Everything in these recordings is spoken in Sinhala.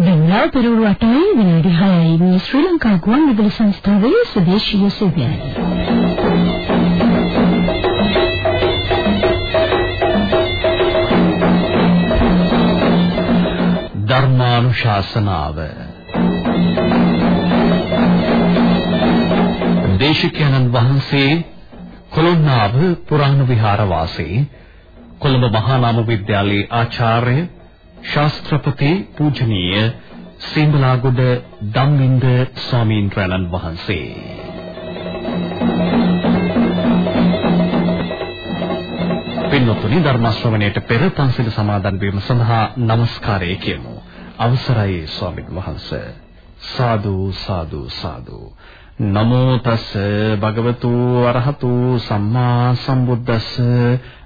දෙන්නා පෙරවරු 8යි විනාඩි 6යි මේ ශ්‍රී ලංකා ගුවන්විදුලි සංස්ථාවේ සදේශීය සේවයයි. ධර්මානුශාසනාව දේශිකානන් වහන්සේ කොළොන්නාව පුරාණ විහාර වාසී කොළඹ මහා නාම විද්‍යාලයේ ආචාර්ය ශාස්ත්‍රපති පූජනීය සිඹලාගොඩ ධම්මින්ද ස්වාමීන් වහන්සේ. පින්වත්නි ධර්ම ශ්‍රවණයට පෙර පන්සිල් සමාදන් වීම සඳහා নমස්කාරය කියමු. අවසරයි ස්වාමීන් වහන්සේ. සාදු සාදු සාදු. නමෝ තස් භගවතු අරහතු සම්මා සම්බුද්දස්ස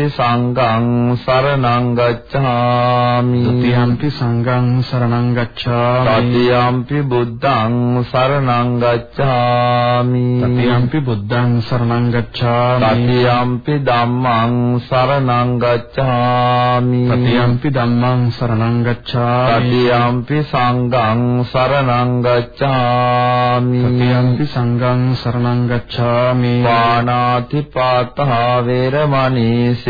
යම්පි සංඝං සරණං ගච්ඡාමි. ဒ ුතියම්පි සංඝං සරණං ගච්ඡාමි. තතියම්පි බුද්ධං සරණං ගච්ඡාමි. තතියම්පි බුද්ධං සරණං ගච්ඡාමි. තතියම්පි ධම්මං සරණං ගච්ඡාමි. තතියම්පි ධම්මං සරණං ගච්ඡාමි. තතියම්පි සංඝං සරණං ගච්ඡාමි. තතියම්පි සංඝං සරණං ගච්ඡාමි. වානාති පාතහ වේරමණී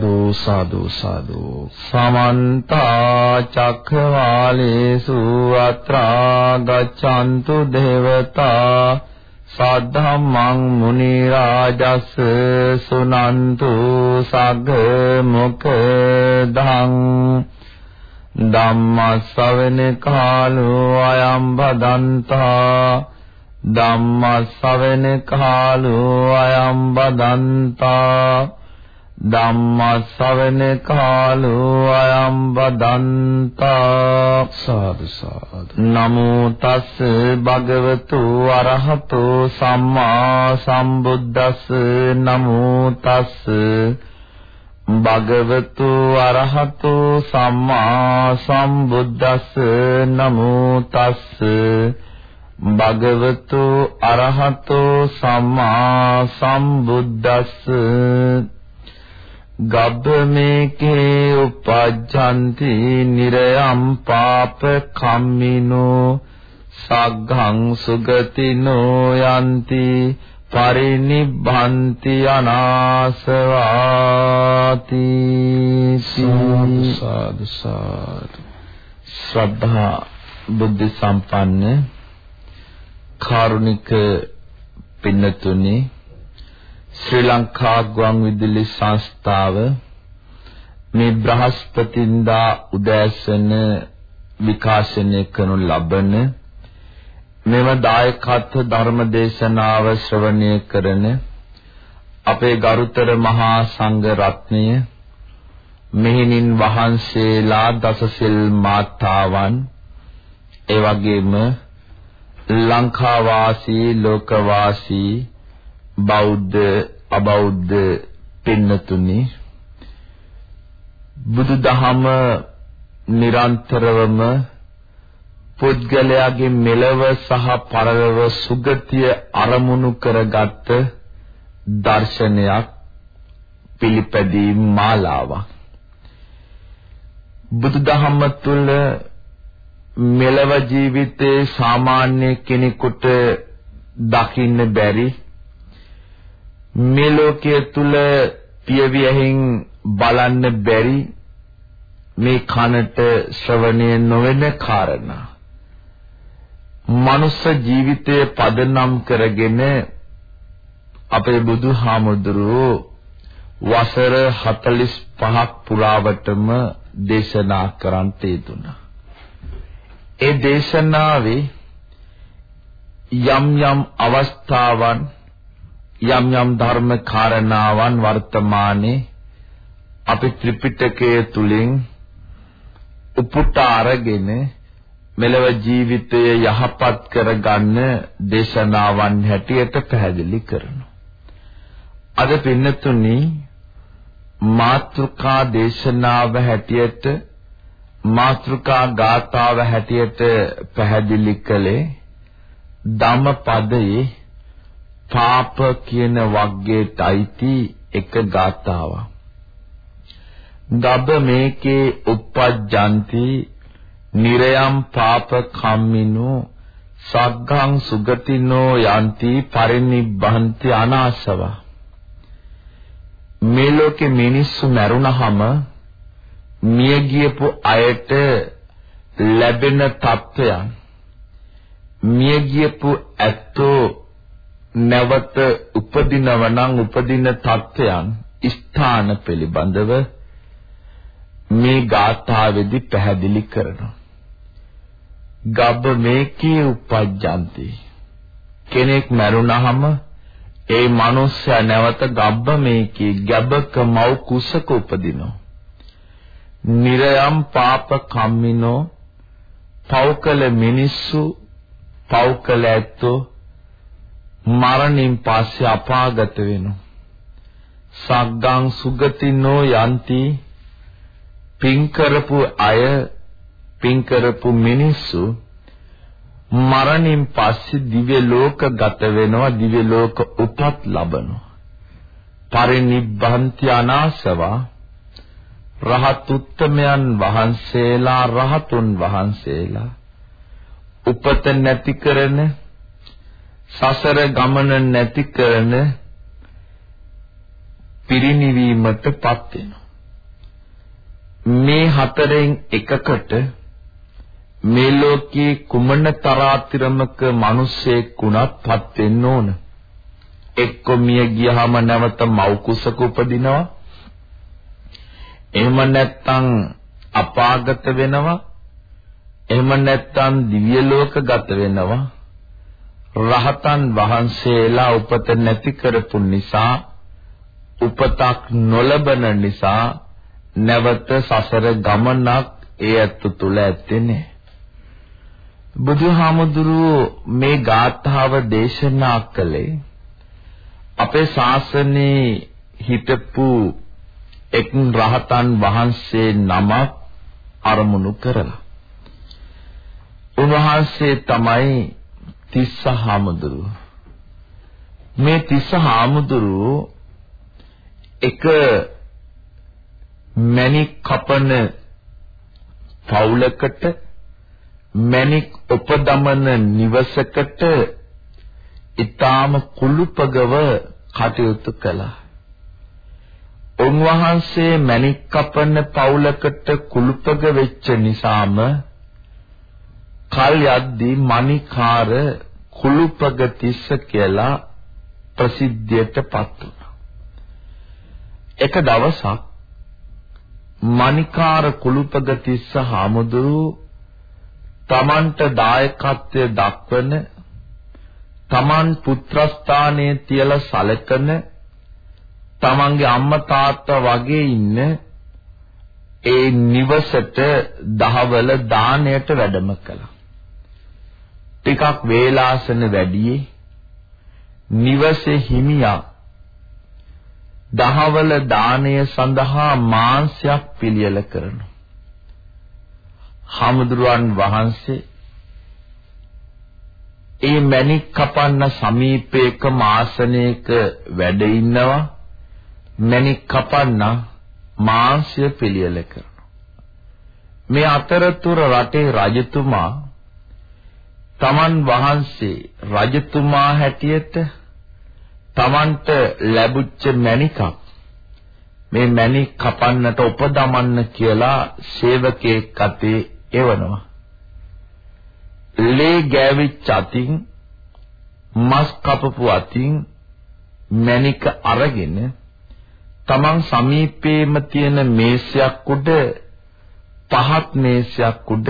සාදු සාදු සාදු. සමන්ත චක්ඛවාලේසු අත්‍රා ගච්ඡන්තු දේවතා සද්ධම්මං මුනි රාජස් සුනන්තු සග්ග මොකදං ධම්ම ශ්‍රවණ කාලෝ අයම් බදන්තා ධම්ම ශ්‍රවණ කාලෝ අයම් බදන්තා ධම්මස්සවන කාලෝ අයම් බදන්තා සාදු සාදු। නමෝ තස් භගවතු අරහතෝ සම්මා සම්බුද්දස්ස। නමෝ තස් භගවතු අරහතෝ සම්මා සම්බුද්දස්ස। නමෝ තස් භගවතු අරහතෝ සම්මා සම්බුද්දස්ස ගබ්බමේකේ උපජ්ජಂತಿ නිරයම් පාප කම්මිනෝ සග්ගං සුගතිනෝ යන්ති පරිනිබ්බන්ති අනාසවාති සාදු සාදු. ශ්‍රද්ධා බුද්ධ සම්පන්න කාරුණික පින්නතුනි ශ්‍රී ලංකා ගුවන්විදුලි සංස්ථාව මේ බ්‍රහස්පතින්දා උදෑසන විකාශනය කරනු ලබන මෙම දායකත්ව ධර්ම දේශනාව ශ්‍රවණය කරන අපේ ගරුතර මහා සංඝ රත්නය මෙහිණින් වහන්සේලා දසසිල් මාතාවන් ඒ වගේම ලංකා වාසී ලෝක වාසී බෞද්ධ අබෞද්ධ පින්නතුනි බුදුදහම නිරන්තරවම පුද්ගලයාගේ මෙලව සහ පරලොව සුගතිය අරමුණු කරගත් දර්ශනයක් පිළිපැදීම් මාලාවක්. බුදුදහම තුළ මෙලව ජීවිතේ සාමාන්‍ය කෙනෙකුට දකින්න බැරි මේ ලෝකයේ තුල පියවියෙන් බලන්න බැරි මේ කනට ශ්‍රවණය නොවන කාරණා මනුස්ස ජීවිතය පදනම් කරගෙන අපේ බුදුහාමුදුරුවෝ වසර 45ක් පුරාවටම දේශනා කරන්ට යෙදුණා. ඒ දේශනාවේ යම් යම් අවස්ථාවන් යම් යම් ධර්ම කාරණාවන් වර්තමානයේ අපි ත්‍රිපිටකයේ තුලින් උපුට අරගෙන මෙලව ජීවිතය යහපත් කරගන්න දේශනාවන් හැටියට පැහැදිලි කරනවා. අද පින්නතුනි මාත්‍රිකා දේශනාව හැටියට මාත්‍රිකා ගාථාව හැටියට පැහැදිලි කළේ ධම්මපදයේ පාප කියන වග්ගයට අයිති එක ගාථාවක්. ගබ්බ මේකේ uppajjanti නිරයම් පාප කම්මිනෝ සග්ගං සුගතිනෝ යන්ති පරිනිබ්බන්ති අනාසව මේ ලෝකේ මිනිස්සු මැරුණහම මිය ගියපු අයට ලැබෙන තත්වයන් මිය ගියපු ඇත්තෝ නැවත උපදිනව නම් උපදින තත්වයන් ස්ථාන පිළිබඳව මේ ගාථාවේදී පැහැදිලි කරනවා. ගබ්බ මේකේ උපජ්ජන්ති. කෙනෙක් මැරුණහම ඒ මනුස්සයා නැවත ගබ්බ මේකේ ගැබක මව් කුසක උපදිනවා. නිරයම් පාප කම්මිනෝ පෞකල මිනිස්සු පෞකල ඇත්තෝ මරණින් පස්සේ අපාගත වෙනවා. සග්ගං සුගතිනෝ යන්ති. පින් කරපු අය පින් කරපු මිනිස්සු මරණින් පස්සේ දිව්‍ය ලෝක ගත වෙනවා දිව්‍ය ලෝක උපත් ලබනවා. පරිනිබ්බන්ති අනාසවා. රහත් උත්තමයන් වහන්සේලා රහතුන් වහන්සේලා උපත නැති කරන සසර ගමන නැති කරන පිරිණිවීමටපත් වෙනවා මේ හතරෙන් එකකට මේ ලෝකයේ කුමන තරාතිරමක මිනිසෙක් වුණත්පත් වෙන්න ඕන. එක්ක මිය ගියහම නැවත මව් කුසක උපදිනවා. එහෙම නැත්නම් අපාගත වෙනවා. එහෙම නැත්නම් දිව්‍ය ලෝක ගත වෙනවා. රහතන් වහන්සේලා උපත නැති කරපු නිසා උපතක් නොලබන නිසා නැවත සසර ගමනක් ඒ ඇත්ත තුල ඇත්තේ නැහැ. බුදුහාමුදුරුවෝ මේ ගාථාව දේශනා කළේ අපේ ශාසනයේ හිටපු එක් රහතන් වහන්සේ නමක් අරමුණු කරලා. උන්වහන්සේ තමයි තිස්ස හාමුදුරුව. මේ තිස්ස හාමුදුරුව එක මණික් කපන පවුලකට මණික් උපදමන නිවසකට ඊටාම කුළුපගව කටයුතු කළා. උන්වහන්සේ මණික් කපන පවුලකට කුළුපග වෙච්ච නිසාම කල් යද්දී මණිකාර කුළුපග තිස්ස කියලා ප්‍රසිද්ධියටපත් වුණා. එක දවසක් මණිකාර කුළුපග තිස්ස හාමුදුරුවෝ තමන්ට දායකත්වය දක්වන තමන් පුත්‍රස්ථානයේ තියලා සැලකන තමන්ගේ අම්මා තාත්තා වගේ ඉන්න ඒ නිවසට දහවල දාණයට වැඩම කළා. ටිකක් වේලාසන වැඩි නිවසේ හිමියා දහවල දාණය සඳහා මාංශයක් පිළියෙල කරනවා. හාමුදුරුවන් වහන්සේ ඒ මණික් කපන්න සමීපයක මාසනයක වැඩ ඉන්නවා මණික් කපන්න මාංශය පිළියෙල කරනවා. මේ අතරතුර රටේ රජතුමා තමන් වහන්සේ රජතුමා හැටියට තමන්ට ලැබුච්ච මණිකක් මේ මණික් කපන්නට උපදමන්න කියලා සේවකයෙක් අතේ එවනවා. ලේ ගෑවිච්ච අතින් මස් කපපු අතින් මණික අරගෙන තමන් සමීපයේම තියෙන මේසයක් උඩ පහත් මේසයක් උඩ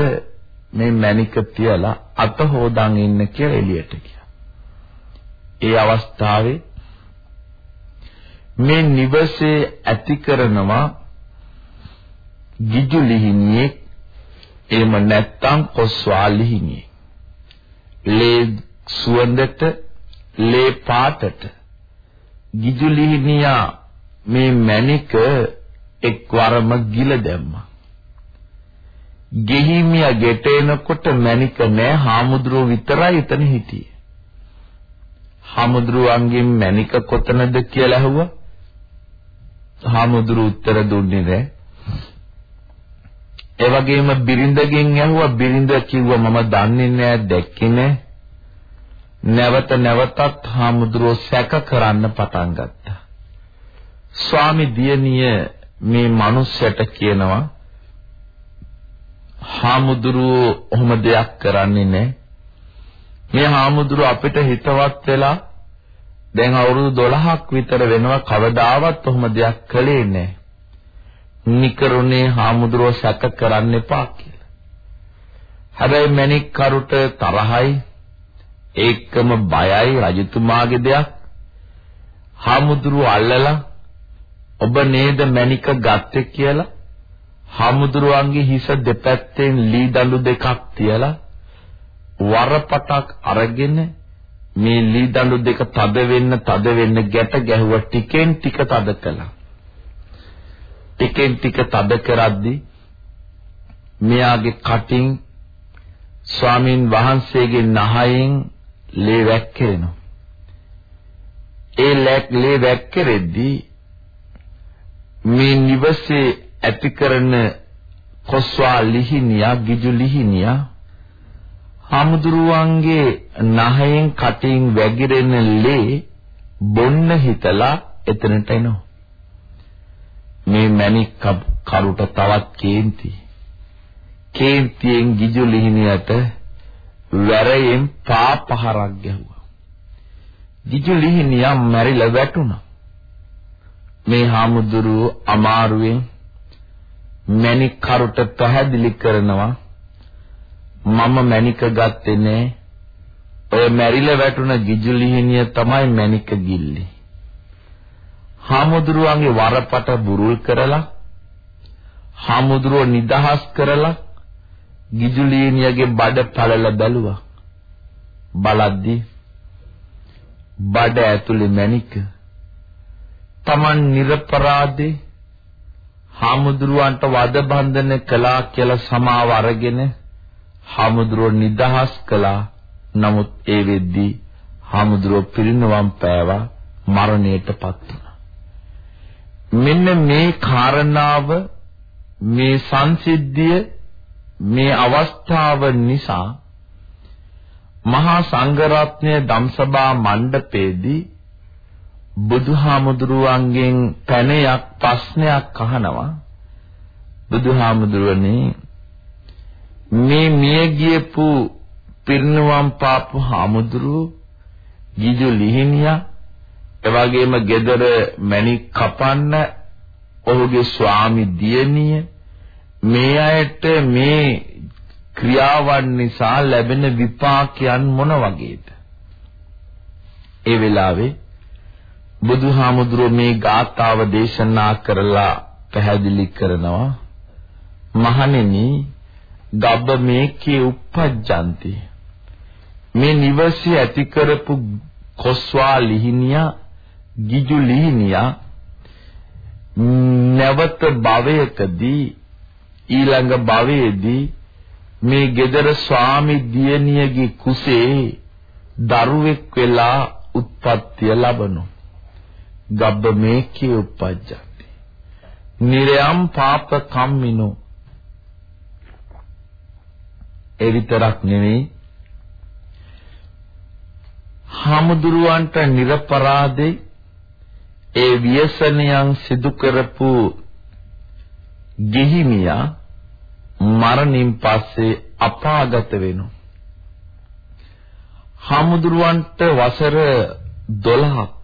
මේ මණික තියලා අත හොදන් ඉන්න කියලා එළියට ගියා. ඒ අවස්ථාවේ මේ නිවසේ ඇති කරනවා ගිජු ලිහිණියෙක් එහෙම නැත්නම් කොස්වා ලිහිණියෙක්. ලේ සුවඳට ලේ පාටට ගිජු ලිහිණියා මේ මණික එක්වරම ගිල දැම්මා. ගෙහිමියා ගෙට එනකොට මණික නෑ හාමුදුරුව විතරයි එතන හිටියේ. හාමුදුරුවන්ගෙන් මණික කොතනද කියලා ඇහුවා. හාමුදුරුව උත්තර දුන්නේ නෑ. ඒ වගේම බිරිඳගෙන් ඇහුවා බිරිඳ කිව්වා මම දන්නේ නෑ දැක්කේ නෑ. නැවත නැවතත් හාමුදුරුව සැක කරන්න පටන් ගත්තා. ස්වාමි දියණිය මේ මිනිස්සට කියනවා හාමුදුරුවෝ ඔහොම දෙයක් කරන්නේ නැහැ. මේ හාමුදුරුවෝ අපිට හිතවත් වෙලා දැන් අවුරුදු 12ක් විතර වෙනවා කවදාවත් ඔහොම දෙයක් කළේ නැහැ. නිකරුණේ හාමුදුරුවෝ සැක කරන්න එපා කියලා. හැබැයි මණික් කරුට තරහයි ඒකම බයයි රජතුමාගේ දෙයක්. හාමුදුරුවෝ අල්ලලා ඔබ නේද මණික ගත්තේ කියලා හාමුදුරුවන්ගේ හිස දෙපැත්තෙන් ලී දඬු දෙකක් තියලා වරපටක් අරගෙන මේ ලී දඬු දෙක තද වෙන්න තද වෙන්න ගැට ගැහුවා ටිකෙන් ටික තද කළා. ටිකෙන් ටික තද කරද්දී මෙයාගේ කටින් ස්වාමින් වහන්සේගේ නහයෙන් ලේ වැක්කිරෙනවා. ඒ ලේ වැක්කිරෙද්දී මේ නිවසේ ඇති කරන කොස්වා ලිහිනියා ගිජු නිහිනියා හමුදුරුවන්ගේ නහයෙන් කටින් වැగిරෙන ලේ බොන්න හිතලා එතනට එනවා. මේ මණික් කරුට තවත් කේන්ති. කේන්තියෙන් ගිජු ලිහිනියට වැරයෙන් පා පහරක් ගැහුවා. ගිජු ලිහිනියා මැරිලා වැටුණා. මේ හාමුදුරුව අමාරුවෙන් මණික් කරුට පැහැදිලි කරනවා මම මණික ගත්තේ නෑ. ඔය මැරිලා වැටුණ ගිජුලිහිනිය තමයි මණික ගිල්ලේ. හාමුදුරුවන්ගේ වරපට බුරුල් කරලා හාමුදුරුව නිදහස් කරලා ගිජුලිහිනියගේ බඩ පළල බැලුවා. බලද්දි බඩ ඇතුලේ මණික. Taman නිර්පරාදේ හාමුදුරුවන්ට වද බන්ධන කළා කියලා සමාව අරගෙන හාමුදුරුව නිදහස් කළා. නමුත් ඒ වෙද්දී හාමුදුරුව පිරිනවම් පෑවා මරණයටපත් වුණා. මෙන්න මේ කාරණාව මේ සංසිද්ධිය මේ අවස්ථාව නිසා මහා සංඝරත්නය ධම්සභා මණ්ඩපයේදී බුදුහාමුදුරුවන්ගෙන් පැනයක් ප්‍රශ්නයක් අහනවා. බුදුහාමුදුරනේ මේ මිය ගියපු පිරිනුවම් පාපු හාමුදුරුව ගිජු ලිහිණියා එවැගේම gedara මණික් කපන්න ඔහුගේ ස්වාමි දියණිය මේ අයට මේ ක්‍රියාවන් නිසා ලැබෙන විපාකයන් මොන වගේද? ඒ වෙලාවේ බුදුහාමුදුරුවෝ මේ ගාථාව දේශනා කරලා පැහැදිලි කරනවා මහණෙනි ගබ්බ මේකේ uppajjanti මේ නිවසේ ඇති කරපු කොස්වා ලිහිනියා ගිජු ලිහිනියා නැවත භවයකදී ඊළඟ භවයේදී මේ gedara ස්වාමි දියණියගේ කුසේ දරුවෙක් වෙලා උත්පත්තිය ලබනු. ගබ්බ මේකේ උපජ්ජති. නිරයම් පාප කම්මිනෝ. ඒ විතරක් නෙවෙයි හාමුදුරුවන්ට නිර්පරාදේ ඒ ව්‍යසනයන් සිදු කරපු ගිහිමියා මරණින් පස්සේ අපාගත වෙනවා. හාමුදුරුවන්ට වසර 12ක්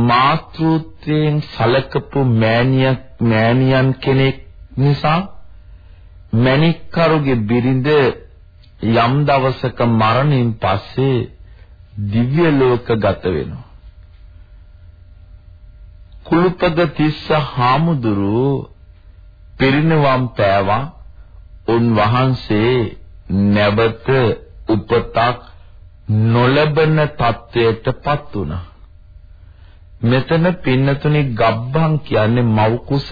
මාතෘත්වයෙන් සලකපු මෑණියක් මෑණියන් කෙනෙක් නිසා මණික්කරුගේ බිරිඳ යම් දවසක මරණින් පස්සේ දිව්‍ය ලෝක ගත වෙනවා. කුළුපද තිස්ස හාමුදුරුව පිරිනවම් පෑවා උන්වහන්සේ නැවත උපතක් නොලබන තත්වයටපත් වුණා. මෙතන පින්නතුනි ගබ්බන් කියන්නේ මව් කුස.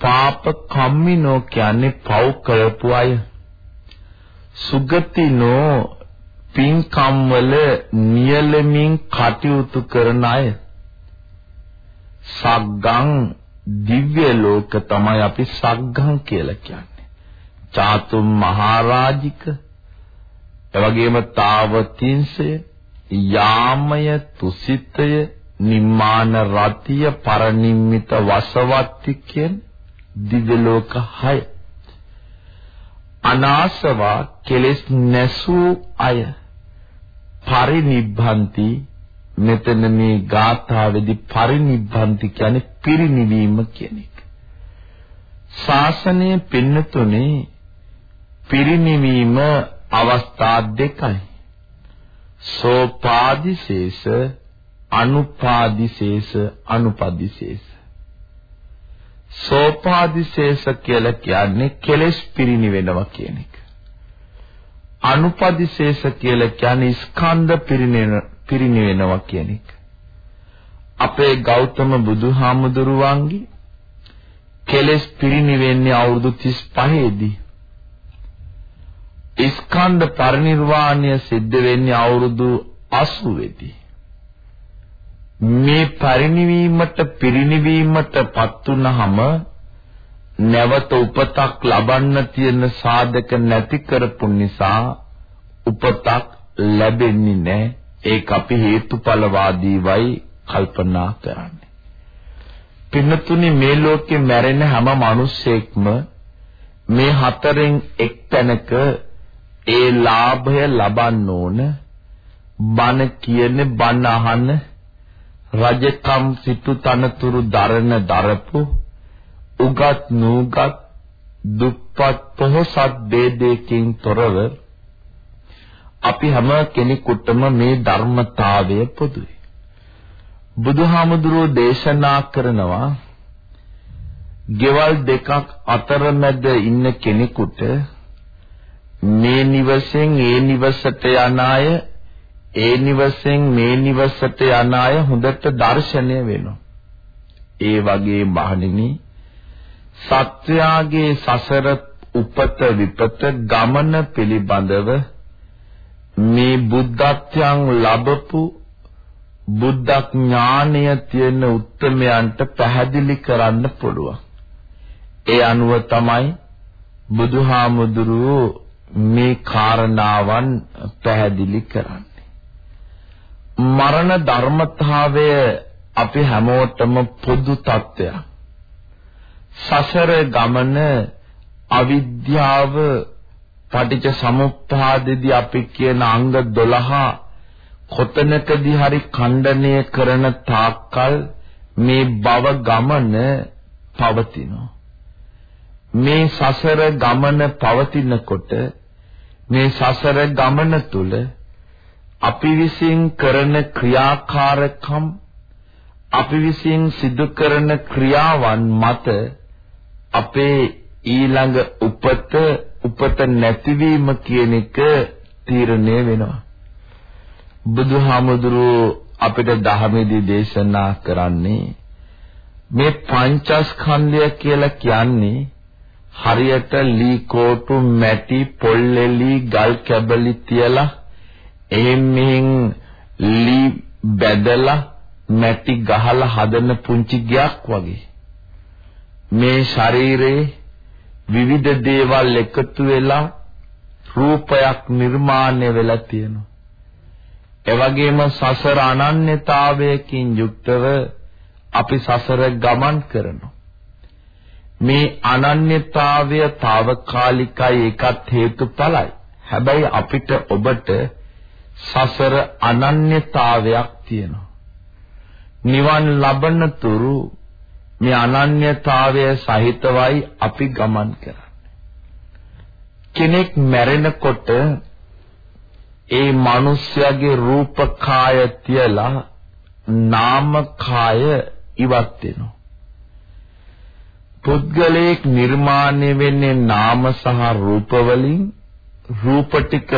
පාප කම්මිනෝ කියන්නේ පව් කරපු අය. සුගතිනෝ පින්කම් වල නියලමින් කටයුතු කරන අය. සග්ගං දිව්‍ය ලෝක තමයි අපි සග්ගං කියලා කියන්නේ. චාතුම් මහරජික එවැගේම තාවතින්සය යාමය තුසිතය නිම්මාන රතිය පරිනිම්මිත වසවත්ති කියන දිව්‍ය ලෝක 6 අනාසවා කෙලෙස් නැසූ අය පරිනිබ්බන්ති මෙතන මේ ගාථාවේදී පරිනිබ්බන්ති කියන්නේ පිරිනිවීම කියන එක. ශාසනය පින්නතුනේ පිරිනිවීම අවස්ථා දෙකයි. සෝපාදිශේෂ අනුපාදිශේෂ අනුපදිශේෂ සෝපාදිශේෂ කියලා කියන්නේ කෙලෙස් පිරිනිවෙනවා කියන එක. අනුපදිශේෂ කියලා කියන්නේ ස්කන්ධ පිරිනිවෙනවා කියන එක. අපේ ගෞතම බුදුහාමුදුරුවන්ගේ කෙලෙස් පිරිනිවෙන්නේ අවුරුදු 35 දී. ස්කන්ධ පරිනිර්වාණය සිද්ධ වෙන්නේ අවුරුදු 80 දී. මේ පරිණිවීමට පිරිණිවීමටපත් වුනහම නැවත උපතක් ලබන්න තියෙන සාධක නැති කරපු නිසා උපතක් ලැබෙන්නේ නැහැ. ඒක අපි හේතුඵලවාදීවයි කල්පනා කරන්නේ. පින්නතුනි මේ ලෝකේ මැරෙන හැම මිනිස්සෙක්ම මේ හතරෙන් එක් තැනක ඒ ලාභය ලබන්න ඕන බණ කියන්නේ බණ අහන්න රජකම් සිටු තනතුරු දරන දරපු උගත් නූගත් දුප්පත් පොහොසත් ભેදයකින් තොරව අපි හැම කෙනෙකුටම මේ ධර්මතාවය පොදුයි. බුදුහාමුදුරෝ දේශනා කරනවා ගෙවල් දෙකක් අතරමැද ඉන්න කෙනෙකුට මේ නිවසෙන් ඒ නිවසට යන අය ඒ නිවසෙන් මේ නිවසට යන අය හොඳට දර්ශනය වෙනවා. ඒ වගේ මහණෙනි සත්‍යාගේ සසර උපත විපත ගමන පිළිබඳව මේ බුද්ධත්වයන් ලැබපු බුද්ධ ඥානය තියෙන උත්මයන්ට පැහැදිලි කරන්න පුළුවන්. ඒ අනුව තමයි බුදුහාමුදුරුවෝ මේ කාරණාවන් පැහැදිලි කරන්නේ. මරණ ධර්මතාවය අපි හැමෝටම පොදු තත්ත්වයක්. සසර ගමන අවිද්‍යාව පටිච්ච සමුප්පාදෙදී අපි කියන අංග 12 කොතනකදී හරි ඛණ්ඩණය කරන තාක්කල් මේ භව ගමන පවතිනවා. මේ සසර ගමන පවතිනකොට මේ සසර ගමන තුල අපි විසින් කරන ක්‍රියාකාරකම් අපි විසින් සිදු කරන ක්‍රියාවන් මත අපේ ඊළඟ උපත උපත නැතිවීම කියන එක තීරණය වෙනවා. බුදුහාමුදුරුවෝ අපිට ධර්මයේදී දේශනා කරන්නේ මේ පංචස්කන්ධය කියලා කියන්නේ හරියට ලී කෝටු මැටි පොල්ලෙලි ගල් කැබලි තියලා එහෙන් මෙහෙන් ලී බැදලා මැටි ගහලා හදන පුංචි ගයක් වගේ මේ ශරීරේ විවිධ දේවල් එකතු වෙලා රූපයක් නිර්මාණය වෙලා තියෙනවා. එවැගේම සසර අනන්‍යතාවයකින් යුක්තව අපි සසර ගමන් කරනවා. මේ අනන්‍යතාවය తాවකාලිකයි ඒකත් හේතුඵලයි. හැබැයි අපිට ඔබට සසර අනන්‍යතාවයක් තියෙනවා. නිවන් ලබන තුරු මේ අනන්‍යතාවය සහිතවයි අපි ගමන් කරන්නේ. කෙනෙක් මැරෙනකොට ඒ මිනිස්යාගේ රූප කාය තියලා නාම කාය ඉවත් වෙනවා. පුද්ගලයෙක් නිර්මාණය වෙන්නේ නාම සහ රූප වලින් රූප ටික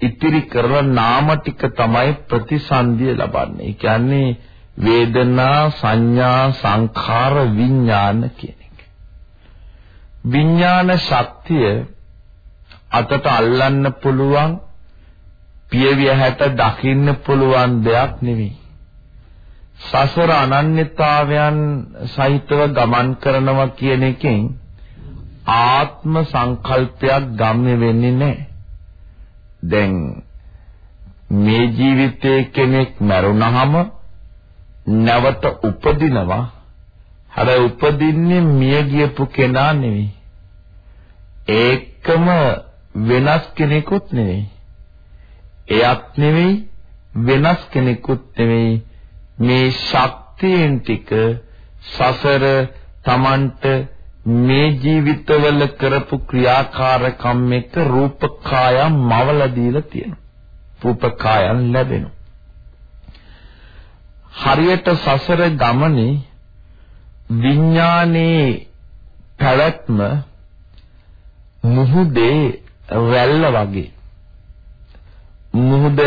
ඉතිරි කරලා නාම ටික තමයි ප්‍රතිසන්දිය ලබන්නේ. ඒ කියන්නේ වේදනා සංඥා සංඛාර විඥාන කියන එක. විඥාන ශක්තිය අතට අල්ලන්න පුළුවන් පියවිය හැට දකින්න පුළුවන් දෙයක් නෙවෙයි. සසර අනන්‍යතාවයන් සහිතව ගමන් කරනවා කියන එකෙන් ආත්ම සංකල්පයක් ගම්‍ය වෙන්නේ නැහැ. දැන් මේ ජීවිතයේ කෙනෙක් මරුණහම නැවත උපදිනවා. හැබැයි උපදින්නේ මිය ගියපු කෙනා නෙවෙයි. ඒකම වෙනස් කෙනෙකුත් නෙවෙයි. එයත් නෙවෙයි වෙනස් කෙනෙකුත් නෙවෙයි මේ ශක්තියෙන් ටික සසර Tamanට මේ ජීවිතවල කරපු ක්‍රියාකාරකම් එක රූපකායම් මවලා දීලා තියෙනවා. රූපකායම් ලැබෙනවා. හරියට සසර ගමනේ විඥානයේ පැවැත්ම මුහුදේ රැල්ල වගේ මුහුද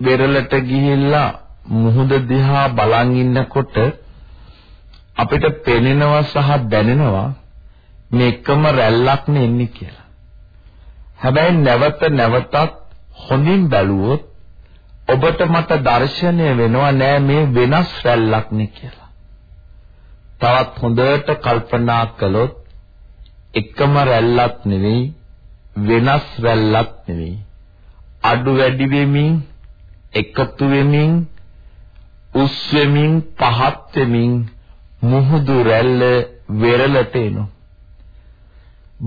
වෙරළට ගිහිල්ලා මුහුද දිහා බලන් ඉන්නකොට අපිට පෙනෙනවා සහ දැනෙනවා මේ එකම රැල්ලක් නෙන්නේ කියලා. හැබැයි නැවත නැවතත් හොඳින් බැලුවොත් ඔබට මට දැర్శණය වෙනවා නෑ මේ වෙනස් රැල්ලක් නේ කියලා. තවත් හොඳට කල්පනා කළොත් එකම රැල්ලක් නෙවෙයි වෙනස් රැල්ලක් නෙවෙයි. අඩු වැඩි වෙමින් එකතු වෙමින් උස් වෙමින් පහත් වෙමින් මුහුදු රැල්ල වෙරළට එනවා.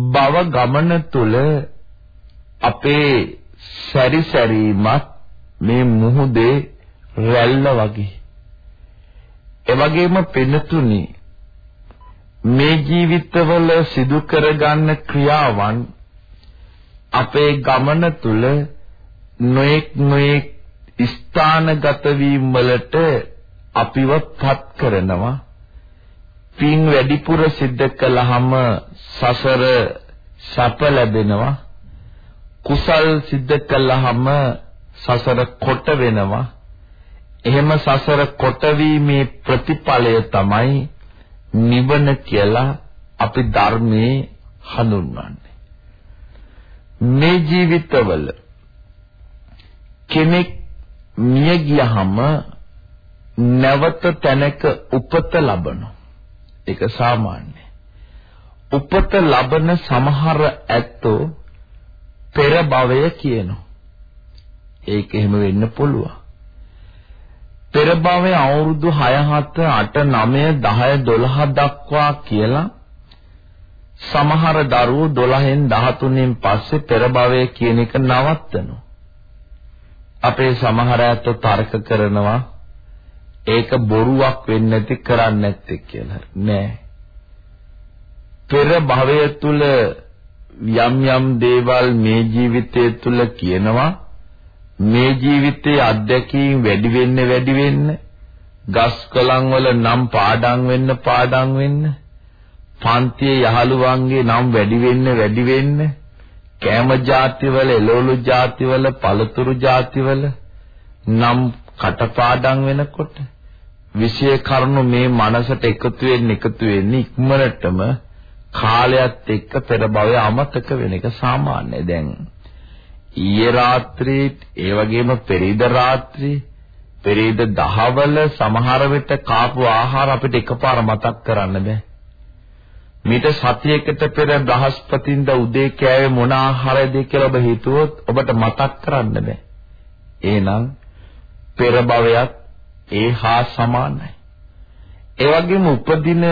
භව ගමන තුල අපේ සැරිසැරීමත් මේ මුහුදේ රැල්ල වගේ. එවැගේම පෙනතුනි මේ ජීවිතවල සිදු කරගන්න ක්‍රියාවන් අපේ ගමන තුල නොඑක් නොඑක් ස්ථානගත වීම වලට අපිව පත් කරනවා පින් වැඩිපුර සිද්ධ කළාම සසර සැප ලැබෙනවා කුසල් සිද්ධ කළාම සසර කොට වෙනවා. එහෙම සසර කොට වීමේ ප්‍රතිඵලය තමයි නිවන කියලා අපි ධර්මයේ හඳුන්වන්නේ. මේ ජීවිතවල කෙනෙක් මිය ගියහම නැවත තැනක උපත ලබනවා. ඒක සාමාන්‍යයි. උපත ලබන සමහර ඇත්තෝ පෙර භවය කියනවා. ඒක එහෙම වෙන්න පුළුවන්. පෙර භවයේ අවුරුදු 6 7 8 9 10 12 දක්වා කියලා සමහර දරුවෝ 12න් 13න් පස්සේ පෙර භවයේ කියන එක නවත්තනවා. අපේ සමහර අයත් තර්ක කරනවා ඒක බොරුවක් වෙන්නේ නැති කරන්නේ නැත්තේ කියලා. නෑ. පෙර භවය තුල යම් යම් දේවල් මේ ජීවිතය තුල කියනවා මේ ජීවිතයේ අත්දැකීම් වැඩි වෙන්න වැඩි වෙන්න ගස් කොළන් වල නම් පාඩම් වෙන්න පාඩම් වෙන්න පන්තියේ යහළුවන්ගේ නම් වැඩි වෙන්න වැඩි වෙන්න කෑම ಜಾතිවල, එළවලු ಜಾතිවල, පළතුරු ಜಾතිවල නම් කටපාඩම් වෙනකොට විශේෂ කරුණු මේ මනසට එකතු වෙන්න එකතු වෙන්න ඉක්මනටම කාලයත් එක්ක පෙර භවය අමතක වෙන එක සාමාන්‍යයි. දැන් ඊයේ රාත්‍රියේ ඒ වගේම පෙරේද රාත්‍රියේ පෙරේද දහවල සමහර විට කාපු ආහාර අපිට එකපාර මතක් කරන්න බෑ. මීට සතියකට පෙර බ්‍රහස්පතින්දා උදේ කෑවේ මොන ආහාරයද කියලා ඔබ හිතුවොත් ඔබට මතක් කරන්න බෑ. එහෙනම් පෙර භවයක් ඒ හා සමානයි. ඒ වගේම උපදින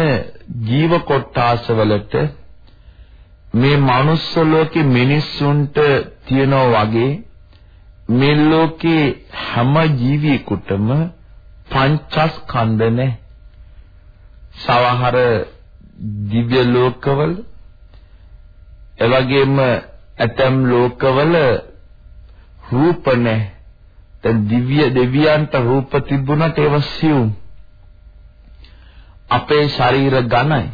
ජීව කොටාසවලට මේ manuss ලෝකේ මිනිස්සුන්ට තියනවා වගේ මේ ලෝකේ හැම ජීවියෙකුටම පංචස්කන්ධ නැහැ. සවහර දිව්‍ය ලෝකවල එවැගේම ඇතම් ලෝකවල රූප නැහැ. දැන් දිව්‍ය දෙවියන්ට රූප තිබුණට ඒව සියුම්. අපේ ශරීර ඝනයි.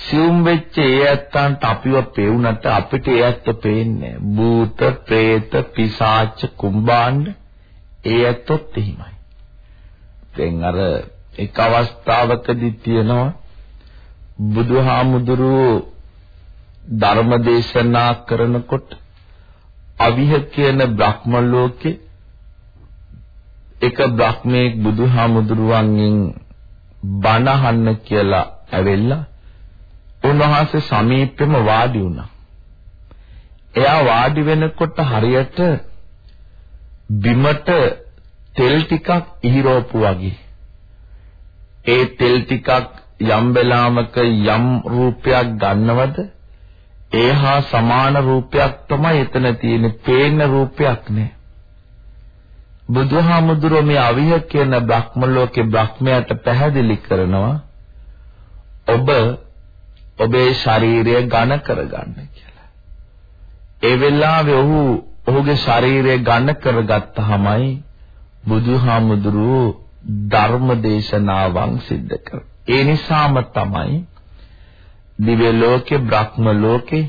සියුම් වෙච්ච ඒ ඇත්තන්ට අපිව පෙවුනට අපිට ඒ ඇත්ත පේන්නේ භූත, പ്രേත, පිසාච, කුම්බාණ්ඩ ඒ ඇත්තොත් එහෙමයි. දැන් අර එක් අවස්ථාවකදී තියෙනවා බුදුහාමුදුරුවෝ ධර්ම දේශනා කරනකොට අවිහ කියන බ්‍රහ්ම ලෝකේ එක බ්‍රහ්මෙක් බුදුහාමුදුරුවන්ගෙන් බණ අහන්න කියලා ඇවිල්ලා උන්වහන්සේ සමීපෙම වාඩි වුණා. එයා වාඩි වෙනකොට හරියට බිමට තෙල් ටිකක් ඉහිරෝපු වගේ. ඒ තෙල් ටිකක් යම් වෙලාවක යම් රූපයක් ගන්නවද ඒහා සමාන රූපයක් තමයි එතන තියෙන්නේ පේන රූපයක් නෑ බුදුහාමුදුරුවෝ මේ අවිහ කියන බ්‍රහ්ම ලෝකේ බ්‍රහ්මයාට පැහැදිලි කරනවා ඔබ ඔබේ ශරීරය ඝන කරගන්න කියලා. ඒ වෙලාවේ ඔහු ඔහුගේ ශරීරය ඝන කරගත්තාමයි බුදුහාමුදුරුවෝ ධර්ම දේශනාවන් සිද්ධ කරන්නේ. ඒ නිසාම තමයි දිව්‍ය ලෝකේ බ්‍රහ්ම ලෝකේ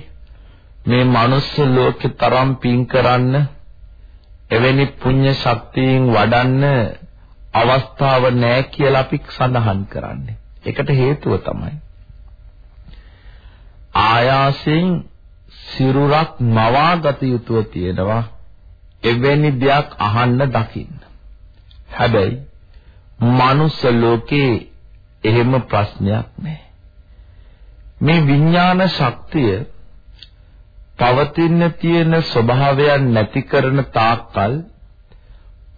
මේ මනුස්ස ලෝකේ තරම් පින් කරන්න එවැනි පුණ්‍ය ශක්තියින් වඩන්න අවස්ථාව නැහැ කියලා අපි සඳහන් කරන්නේ. ඒකට හේතුව තමයි ආයාසයෙන් සිරුරක් මවාගත යුතුව තියෙනවා එවැනි දෙයක් අහන්න දකින්න. හැබැයි මනුස්ස ලෝකේ එහෙම ප්‍රශ්නයක් නැහැ. මේ විඥාන ශක්තිය පවතින තියෙන ස්වභාවයන් නැති කරන තාක්කල්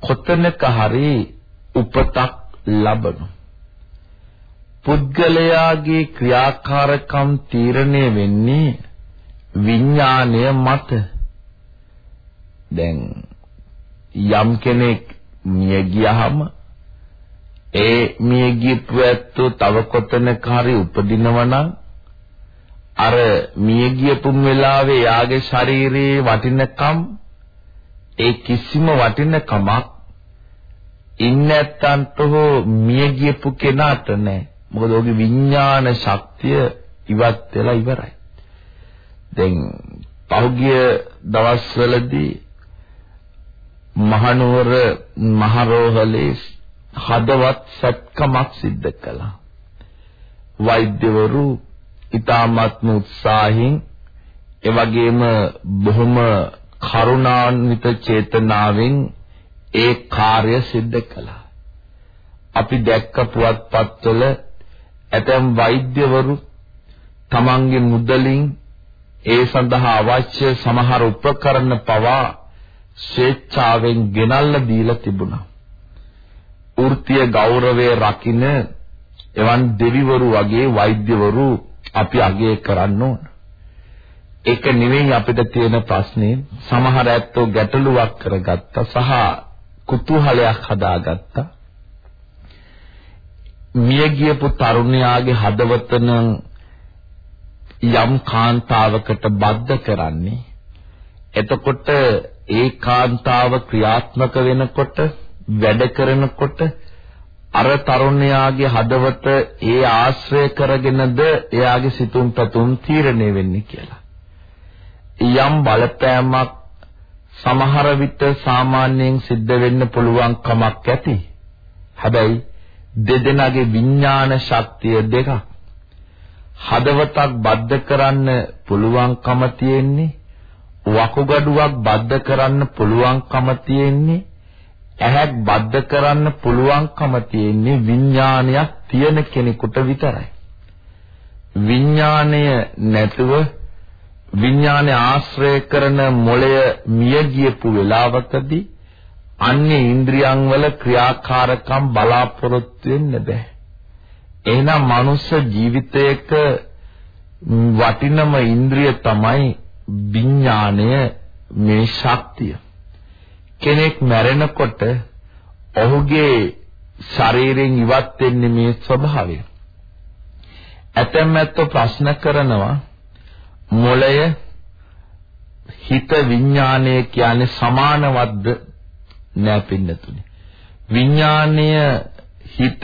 කොතනක හරි උපතක් ලබනු. පුද්ගලයාගේ ක්‍රියාකාරකම් තීරණය වෙන්නේ විඥාණය මත. දැන් යම් කෙනෙක් මිය ගියහම ඒ මිය ගියපු ඇත්තෝ තව කොතනක හරි උපදිනවා නම් අර මිය ගියපුම් වෙලාවේ යාගේ ශරීරයේ වටිනකම් ඒ කිසිම වටිනකමක් ඉන්න ඇත්තන්ට හෝ මිය ගියපු කෙනාට නැහැ. මොකද ඔහුගේ විඥාන ශක්තිය ඉවත් වෙලා ඉවරයි. දැන් පහුගිය දවස්වලදී මහනුවර මහරෝහලේ හදවත් සත්කමක් සිද්ධ කළා. වෛද්‍යවරු ඊ타ත්ම උත්සාහයෙන් එවැගේම බොහොම කරුණාන්විත චේතනාවෙන් ඒ කාර්ය සිද්ධ කළා. අපි දැක්ක පුවත්පත්වල ඇතැම් වෛද්‍යවරු තමන්ගේ මුදලින් ඒ සඳහා අවශ්‍ය සමහර උපකරණ පවා ස්වේච්ඡාවෙන් ගෙනල්ලා දීලා තිබුණා. වෘත්තීය ගෞරවය රකින්න එවන් දෙවිවරු වගේ වෛද්‍යවරු අපි අගය කරන්න ඕන. ඒක නෙවෙයි අපිට තියෙන ප්‍රශ්නේ සමහර ඇත්තෝ ගැටලුවක් කරගත්තා සහ කුතුහලයක් හදාගත්තා. මිය ගියපු තරුණයාගේ හදවත යම් කාන්තාවකට බද්ධ කරන්නේ එතකොට ඒ කාන්තාව ක්‍රියාත්මක වෙනකොට වැඩ කරනකොට අර තරුණයාගේ හදවත ඒ ආශ්‍රය කරගෙනද එයාගේ සිතුම් පැතුම් තීරණය වෙන්නේ කියලා. යම් බලපෑමක් සමහර විට සාමාන්‍යයෙන් සිද්ධ වෙන්න පුළුවන් කමක් ඇති. හැබැයි දෙදෙනාගේ විඥාන ශක්තිය දෙකක්. හදවතක් බද්ධ කරන්න පුළුවන්කම තියෙන්නේ වකුගඩුවක් බද්ධ කරන්න පුළුවන්කම තියෙන්නේ ඇහක් බද්ධ කරන්න පුළුවන්කම තියෙන්නේ විඥානයක් තියෙන කෙනෙකුට විතරයි. විඥාණය නැතුව විඥානය ආශ්‍රය කරන මොළය මිය ගියපු වෙලාවකදී අන්නේ ඉන්ද්‍රියන් වල ක්‍රියාකාරකම් බලාපොරොත්තු වෙන්න බෑ. එහෙනම් මනුස්ස ජීවිතයක වටිනම ඉන්ද්‍රිය තමයි විඥාණය මේ ශක්තිය. කෙනෙක් මැරෙනකොට ඔහුගේ ශරීරයෙන් ඉවත් වෙන්නේ මේ ස්වභාවය. ඇතැම් ඇත්තෝ ප්‍රශ්න කරනවා මොළය හිත විඥානය කියන්නේ සමානවත්ද නෑ පින්නතුනේ. විඥානය හිත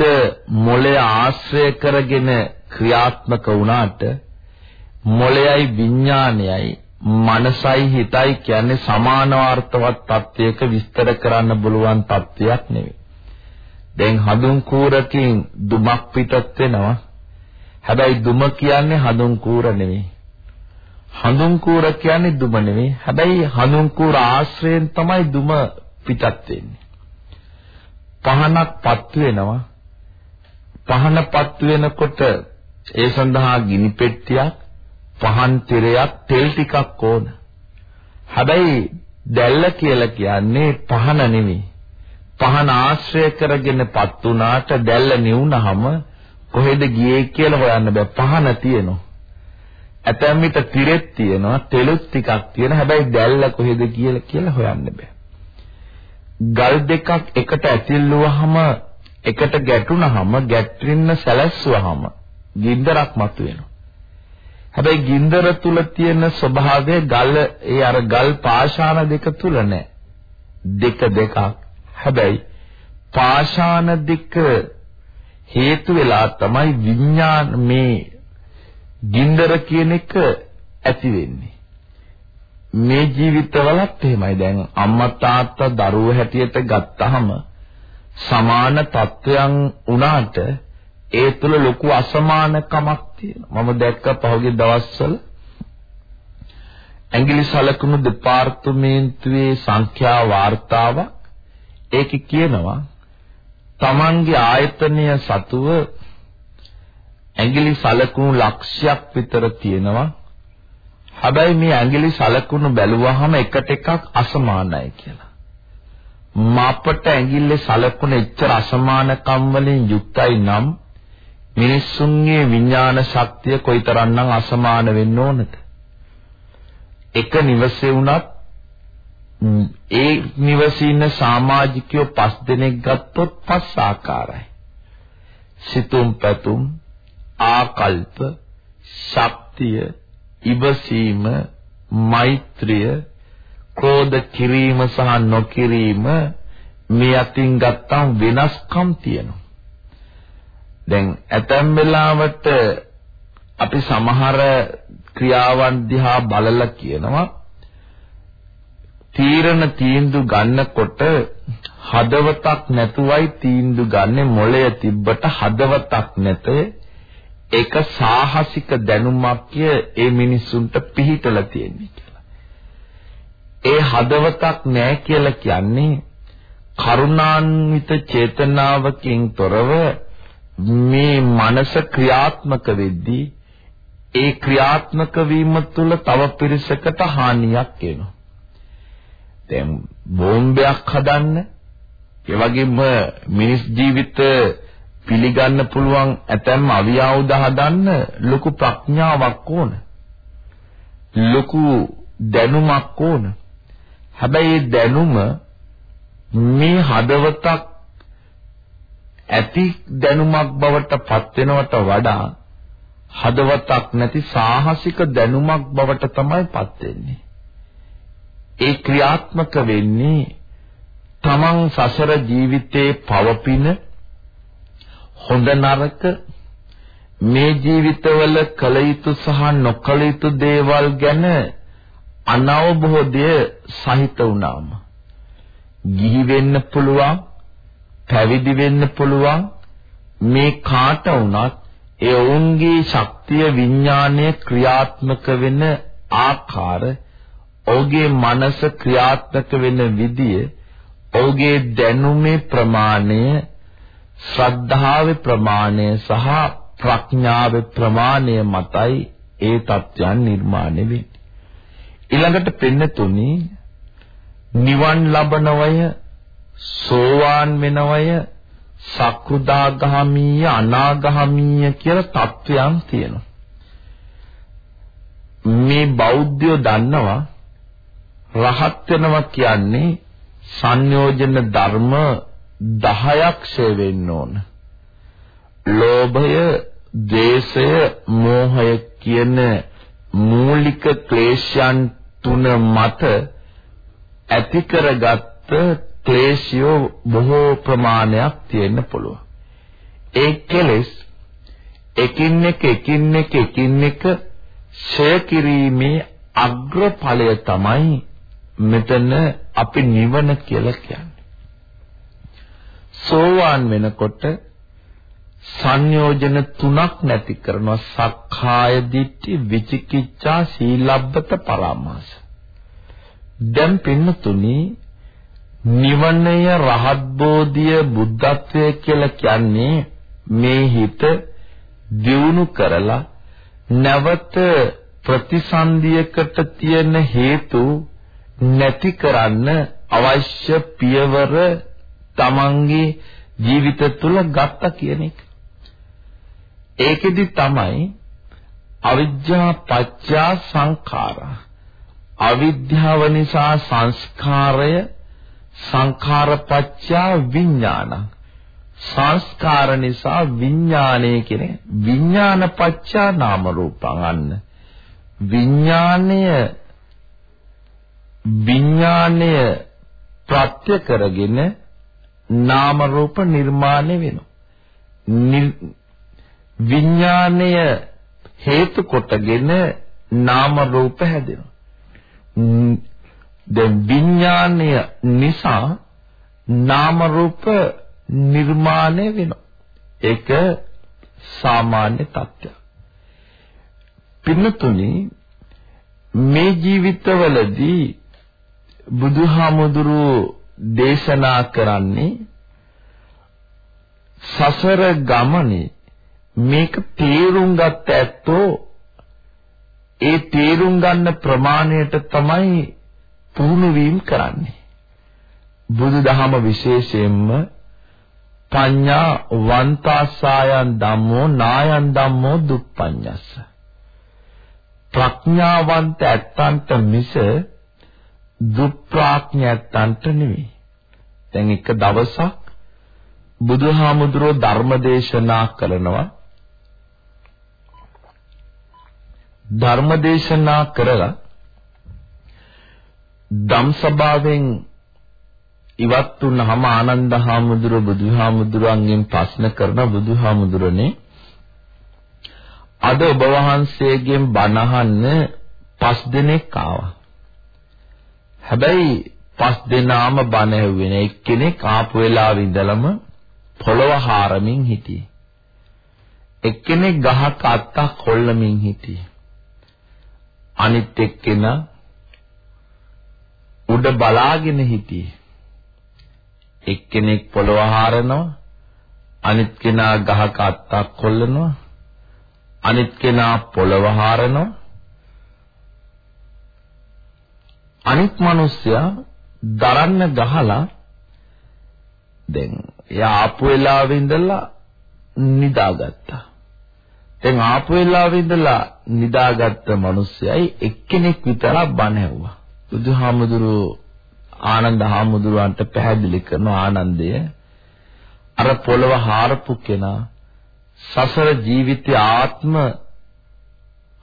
මොළය ආශ්‍රය කරගෙන ක්‍රියාත්මක වුණාට මොළයයි විඥානයයි මනසයි හිතයි කියන්නේ සමානාර්ථවත් තත්වයක විස්තර කරන්න බලුවන් තත්වයක් නෙවෙයි. දැන් හඳුන් කූරකින් දුමක් පිටත් වෙනවා. හැබැයි දුම කියන්නේ හඳුන් කූර නෙවෙයි. හඳුන් කූර කියන්නේ දුම නෙවෙයි. හැබැයි හඳුන් කූර ආශ්‍රයෙන් තමයි දුම පිටත් වෙන්නේ. පහනක් පත් වෙනවා. පහන පත් වෙනකොට ඒ සඳහා ගිනි පෙට්ටියක්, පහන් තිරයක්, තෙල් ටිකක් ඕන. හැබැයි දැල්ල කියලා කියන්නේ පහන නෙවෙයි. පහන ආශ්‍රය කරගෙන පත් වුණාට දැල්ල නිවුනහම කොහෙද ගියේ කියලා හොයන්න බෑ. පහන තියෙනවා. ඇතැම් විට තිරෙත් තියෙනවා, තෙලුත් ටිකක් තියෙනවා. හැබැයි දැල්ල කොහෙද කියලා කියලා හොයන්න බෑ. ගල් දෙකක් එකට ඇතිල්ලුවහම එකට ගැටුණහම ගැටෙන්න සැලැස්සුවහම ගින්දරක් මතුවෙනවා. හැබැයි ගින්දර තුල තියෙන ස්වභාවය ගල් ඒ අර ගල් පාෂාණ දෙක තුල නැහැ. දෙක දෙකක්. හැබැයි පාෂාණ දෙක හේතු වෙලා තමයි විඥාන මේ ගින්දර කියන එක ඇති වෙන්නේ. මේ ජීවිතවලත් එහෙමයි. දැන් අම්මා තාත්තා දරුවෝ හැටියට ගත්තාම සමාන තත්වයන් උනාට ඒ තුල ලොකු අසමානකමක් තියෙනවා. මම දැක්ක පහුගිය දවස්වල ඇඟිලි සලකුණු දෙපාර්තමේන්තුවේ සංඛ්‍යා වාර්තාවක් ඒකේ කියනවා තමන්ගේ ආයතනය සතුව ඇඟිලි සලකුණු ලක්ෂයක් විතර තියෙනවා හැබැයි මේ ඇඟිලි සලකුණු බැලුවහම එකට එකක් අසමානයි කියලා. මාපට ඇඟිල්ලේ සලකුණ එච්චර අසමානකම් වලින් යුක්තයි නම් මිනිස්සුන්ගේ විඥාන ශක්තිය කොයිතරම්නම් අසමාන වෙන්න ඕනද? එක නිවසේ වුණත් ඒ නිවසේ ඉන්න සමාජිකයෝ පස් දෙනෙක් ගත්තොත් පස් ආකාරයි. සිතුම් පැතුම් ආකල්ප ශක්තිය ඉවසීම, මෛත්‍රිය, ක්‍රෝධ කිරීම සහ නොකිරීම මේ අතින් ගත්තම වෙනස්කම් තියෙනවා. දැන් ඇතැම් වෙලාවට අපි සමහර ක්‍රියාවන් දිහා බලලා කියනවා තීරණ තීන්දුව ගන්නකොට හදවතක් නැතුවයි තීන්දුව ගන්නෙ මොළය තිබ්බට හදවතක් නැතේ ඒක සාහසික දැනුමක් ඒ මිනිස්සුන්ට පිහිටලා තියෙන්නේ කියලා. ඒ හදවතක් නැහැ කියලා කියන්නේ කරුණාන්විත චේතනාවකින් තොරව මේ මනස ක්‍රියාත්මක වෙද්දී ඒ ක්‍රියාත්මක වීම තුළ තව පිරිසකට හානියක් වෙනවා. දැන් බෝම්බයක් හදන්න ඒ වගේම මිනිස් ජීවිත පිළිගන්න පුළුවන් ඇතැම් අවියාවුද හදන්න ලොකු ප්‍රඥාවක් ඕන. ලොකු දැනුමක් ඕන. හැබැයි දැනුම මේ හදවතක් ඇති දැනුමක් බවට පත් වෙනවට වඩා හදවතක් නැති සාහසික දැනුමක් බවට තමයි පත් වෙන්නේ. ඒ ක්‍රියාත්මක වෙන්නේ තමන් සසර ජීවිතේ පවපින හොඳ නරක මේ ජීවිතවල කළ යුතු සහ නොකළ යුතු දේවල් ගැන අනවබෝධය සහිත වුණාම ගිහි වෙන්න පුළුවන් පැවිදි වෙන්න පුළුවන්. මේ කාට වුණත් ඒ ඔවුන්ගේ ශක්තිය විඥානය ක්‍රියාත්මක වෙන ආකාර ඔහුගේ මනස ක්‍රියාත්මක වෙන විදිය ඔහුගේ දැනුමේ ප්‍රමාණය ශ්‍රද්ධාවේ ප්‍රමාණය සහ ප්‍රඥාවේ ප්‍රමාණය මතයි ඒ தත්යන් නිර්මාණය වෙන්නේ. ඊළඟට පෙන්නතුනි නිවන් ලබනවය සෝවාන් වෙනවය සක්‍රුදාගාමීය අනාගාමීය කියලා තත්වයන් තියෙනවා. මේ බෞද්ධයෝ දන්නවා රහත් වෙනවා කියන්නේ සංයෝජන ධර්ම 10ක් ෂේ වෙන්න ඕන. ලෝභය, ද්වේෂය, මෝහය කියන මූලික ක්ලේශයන් තුන මත ඇති කරගත්ත ක්ලේශයෝ බොහෝ ප්‍රමාණයක් තියෙන්න පුළුවන්. ඒ කෙලෙස් එකින් එක එකින් එක එකින් එක ෂය කිරීමේ අග්‍රඵලය තමයි මෙතන අපි නිවන කියලා කියන්නේ. සෝවාන් වෙනකොට සංයෝජන තුනක් නැති කරනවා සක්කාය දිට්ඨි විචිකිච්ඡා සීලබ්බත පරාමාස. දැන් පින්නතුනි නිවනය රහත් බෝධිය බුද්ධත්වය කියලා කියන්නේ මේ හිත දියුණු කරලා නැවත ප්‍රතිසන්දියකට තියෙන හේතු නැති කරන්න අවශ්‍ය පියවර තමන්ගේ ජීවිත තුළ ගත්ත කියන එක. ඒකෙදි තමයි අවිජ්ජා පත්‍යා සංඛාරා අවිද්‍යාව නිසා සංස්කාරය සංඛාරපච්චා විඥාන. සංස්කාර නිසා විඥානය කියන විඥානපච්චා නාම රූපං අන්න. විඥානය විඥානය ප්‍රත්‍ය කරගෙන නාම රූප නිර්මාණය වෙනවා. විඥානය හේතු කොටගෙන නාම රූප හැදෙනවා. දැන් විඥාණය නිසා නාම රූප නිර්මාණය වෙනවා. ඒක සාමාන්‍ය තත්ත්වයක්. පින්නතුනි මේ ජීවිතවලදී බුදුහාමුදුරු දේශනා කරන්නේ සසර ගමනේ මේක තේරුම් ගත්ත ඇත්තෝ ඒ තේරුම් ගන්න ප්‍රමාණයට තමයි පුහුණු වීම කරන්නේ. බුදුදහම විශේෂයෙන්ම පඤ්ඤා වන්තාසායන් ධම්මෝ නායන් ධම්මෝ දුප්පඤ්ඤස්ස. ප්‍රඥාවන්ත ඇත්තන්ට මිස දුප්‍රාඥයන්ට නෙවෙයි. දැන් එක දවසක් බුදුහාමුදුරෝ ධර්ම දේශනා කරනවා ධර්ම දේශනා කරලා ධම්සභාවෙන් ඉවත් වුණාම ආනන්ද හාමුදුර බුදුහාමුදුරන්ගෙන් ප්‍රශ්න කරන බුදුහාමුදුරනේ අද ඔබ වහන්සේගෙන් බණ අහන්න පස් දෙනෙක් ආවා. හැබැයි පස් දෙනාම බණ ඇහුවේ නේ. එක්කෙනෙක් ආපු වෙලාවෙ ඉඳලම පොළව හාරමින් හිටියේ. එක්කෙනෙක් ගහක අත්තක් කොල්ලමින් හිටියේ. අනිත් එක්කෙනා උඩ බලාගෙන හිටියේ. එක්කෙනෙක් පොළව හරනවා අනිත් කෙනා ගහක අත්තක් කොල්ලනවා අනිත් කෙනා පොළව හරනවා අනිත් මිනිස්සයා දරන්න ගහලා දැන් එයා ආපු වෙලාවෙ ඉඳලා නිදාගත්තා. දැන් ආපු වෙලාවෙ ඉඳලා නිදාගත්ත මිනිස්සයයි එක්කෙනෙක් විතරක් බණ ඇහුවා. බුදුහාමුදුරු ආනන්ද හාමුදුරුවන්ට පැහැදිලි කරන ආනන්දය අර පොළව හාරපු කෙනා සසර ජීවිතය ආත්ම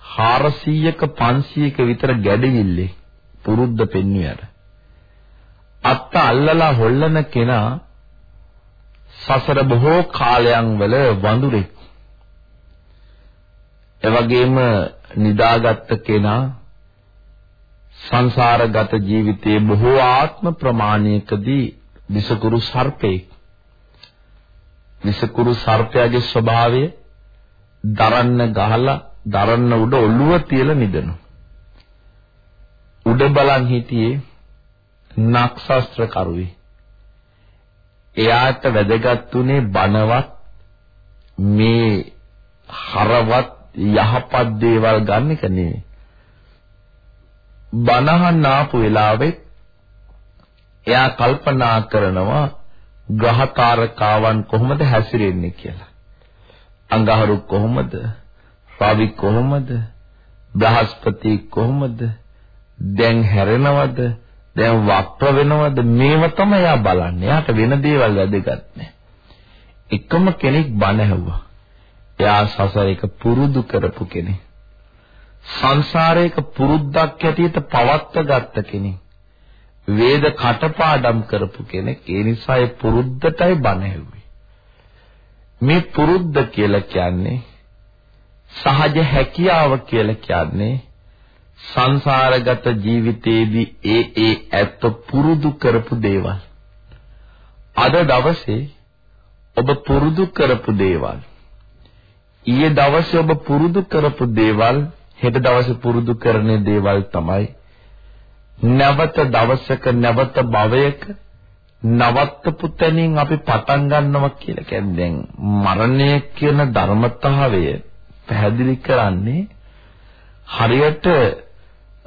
400ක 500ක විතර ගැඩවිල්ලේ පුරුද්ද පෙන්වුවාට අත්ත අල්ලලා හොල්ලන කෙනා සසර බොහෝ කාලයන් වල වඳුරෙක්. එවැගේම නිදාගත් කෙනා සංසාරගත ජීවිතයේ බොහෝ ආත්ම ප්‍රමාණයකදී විසකුරු සර්පෙක්. විසකුරු සර්පයාගේ ස්වභාවය දරන්න ගහලා දරන්න උඩ ඔළුව තියලා නිදනවා. උඩ බලන් හිටියේ නක්ෂත්‍ර කරුවේ. එයාට වැදගත් උනේ බනවත් මේ හරවත් යහපත් දේවල් ගන්න එක නෙවෙයි. බනහන් ආපු වෙලාවෙත් එයා කල්පනා කරනවා ග්‍රහතාරකාවන් කොහොමද හැසිරෙන්නේ කියලා. අඟහරු කොහොමද? රවි කොහොමද? බ්‍රහස්පති කොහොමද? දැන් හැරෙනවද? දැන් වක්‍ර වෙනවද? මේව තමයි එයා බලන්නේ. එයාට වෙන දේවල් වැදගත් නැහැ. එකම කෙනෙක් බණ ඇහුවා. එයා සසරේක පුරුදු කරපු කෙනෙක්. සංසාරයක පුරුද්දක් ඇටියට පවත්ව ගත්ත කෙනෙක්. වේද කටපාඩම් කරපු කෙනෙක්. ඒ නිසා ඒ පුරුද්දටයි බණ ඇහුවේ. මේ පුරුද්ද කියලා කියන්නේ සහජ හැකියාව කියලා කියන්නේ සංසාරගත ජීවිතයේදී ඒ ඒ ඇත්ත පුරුදු කරපු දේවල්. අද දවසේ ඔබ පුරුදු කරපු දේවල්. ඊයේ දවසේ ඔබ පුරුදු කරපු දේවල් හෙට දවසේ පුරුදු කරන දේවල් තමයි නැවත දවසක නැවත භවයක නවත්තපු තැනින් අපි පටන් ගන්නවා කියලා කියන්නේ දැන් මරණය කියන ධර්මතාවය පැහැදිලි කරන්නේ හරියට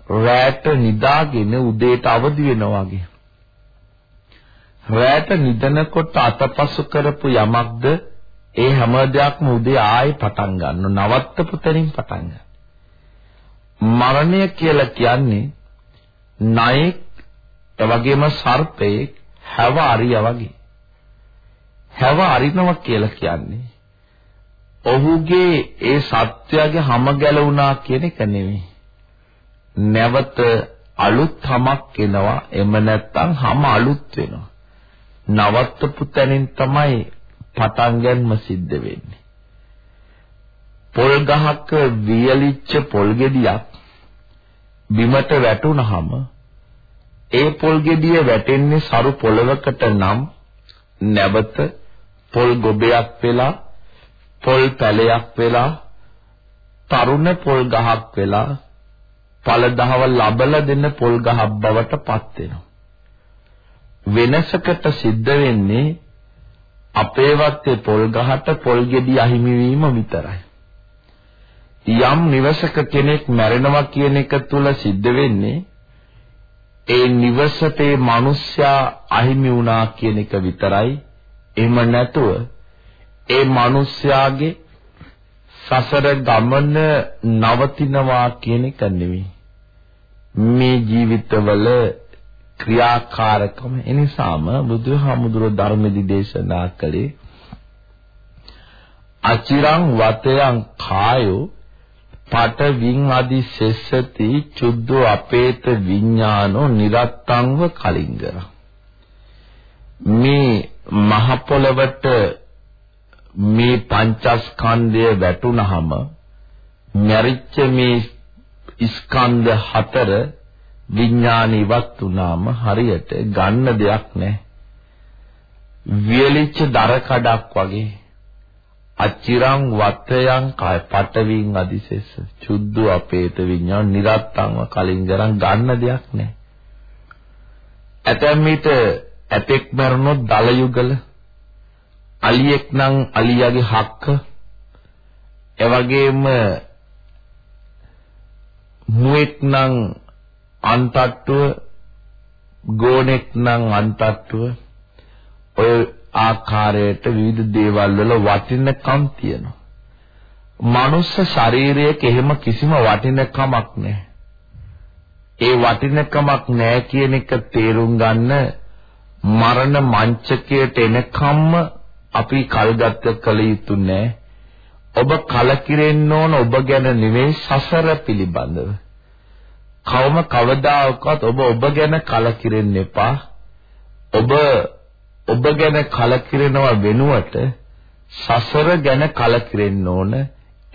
රැට නිදාගෙන උදේට අවදි වෙනවා වගේ. රැට නිදනකොට අතපසු කරපු යමක්ද ඒ හැම දෙයක්ම උදේ ආයෙ පටන් ගන්න නවත්තපු තැනින් පටන් ගන්න. මරණය කියලා කියන්නේ ණයෙක් එවැගේම සර්පයෙක් හැව අරියා වගේ. හැව අරිනවා කියලා කියන්නේ ඔහුගේ ඒ සත්‍යයේ හැම ගැලුණා කියන එක නෙවෙයි. නැවත අලුත් හැමක් එනවා එම නැත්තම් හැම අලුත් වෙනවා. නවත්තපු තැනින් තමයි පටන් ගන්නම සිද්ධ වෙන්නේ. පොල් ගහක වියලිච්ච පොල් ගෙඩියක් බිමට වැටුනහම ඒ පොල් ගෙඩිය වැටෙන්නේ සරු පොළවකට නම් නැවත පොල් ගොබයක් වෙලා පොල් පැලයක් වෙලා තරුණ පොල් ගහක් වෙලා පළදහව ලබලා දෙන්න පොල් ගහක් බවට පත් වෙනවා. වෙනසකට සිද්ධ වෙන්නේ අපේ වත්තේ පොල් ගහට පොල් ගෙඩි අහිමි වීම විතරයි. යම් නිවසක කෙනෙක් මැරෙනවා කියන එක තුල සිද්ධ වෙන්නේ ඒ නිවසතේ මිනිස්සයා අහිමි වුණා කියන එක විතරයි. එහෙම නැතුව ඒ මිනිස්යාගේ සසර ගමන නවතිනවා කියන එක නෙවෙයි. මේ ජීවිතවල ක්‍රියාකාරකම එනිසාම බුදුහාමුදුරුවෝ ධර්මදි දේශනා කළේ අචිරං වතයන් කායෝ පට වින් আদি සෙස්සති චුද්ධෝ අපේත විඥානෝ නිරත්තංව කලින්ගර මේ මහ පොළවට මේ පංචස්කන්ධය වැටුනහම මරිච්ච මේ ස්කන්ධ හතර විඥාන ඉවත් වුණාම හරියට ගන්න දෙයක් නැහැ. වියලිච්ච දර කඩක් වගේ අචිරං වතයන් කය පටවින් අදිසෙස. චුද්ධ අපේත විඥාන නිරත්තංව කලින් ගරන් ගන්න දෙයක් නැහැ. ඇතැම් විට ඇතෙක් මරනොත් දල යුගල අලියෙක් නම් අලියාගේ හක්ක. එවැගේම මුවෙක් නම් අන්තට්ටුව ගෝණෙක් නම් අන්තට්ටුව. ඔය ආකාරයට විවිධ දේවල් වල වටිනකම් තියෙනවා. මනුස්ස ශරීරයක එහෙම කිසිම වටිනකමක් නැහැ. ඒ වටිනකමක් නැහැ කියන එක තේරුම් ගන්න මරණ මංචකයට එනකම්ම අපි කල්ගත කළ යුතු නැහැ. ඔබ කලකිරෙන්න ඕන ඔබ ගැන නෙවෙයි සසර පිළිබඳව. කවම කවදාකවත් ඔබ ඔබ ගැන කලකිරෙන්න එපා. ඔබ ඔබ ගැන කලකිරෙනවා වෙනුවට සසර ගැන කලකිරෙන්න ඕන.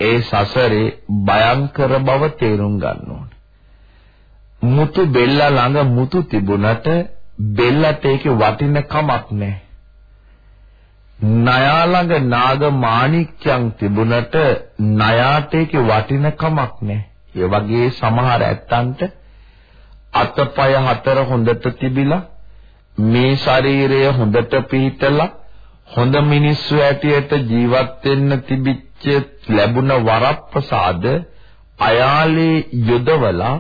ඒ සසරේ භයංකර බව තේරුම් ගන්න ඕන. මුතු බෙල්ල ළඟ මුතු තිබුණට බෙල්ලට ඒකේ වටිනකමක් නැහැ. නයා ළඟ නාග මාණික්යන් තිබුණට නයාට ඒකේ වටිනකමක් නැහැ. ඒ වගේ සමහර ඇත්තන්ට අතපය හතර හොඳට තිබිලා මේ ශරීරය හොඳට පිහිටලා හොඳ මිනිස්සු ඇටියට ජීවත් වෙන්න තිබිච්ච ලැබුණ වරප්‍රසාද අයාලේ යොදවලා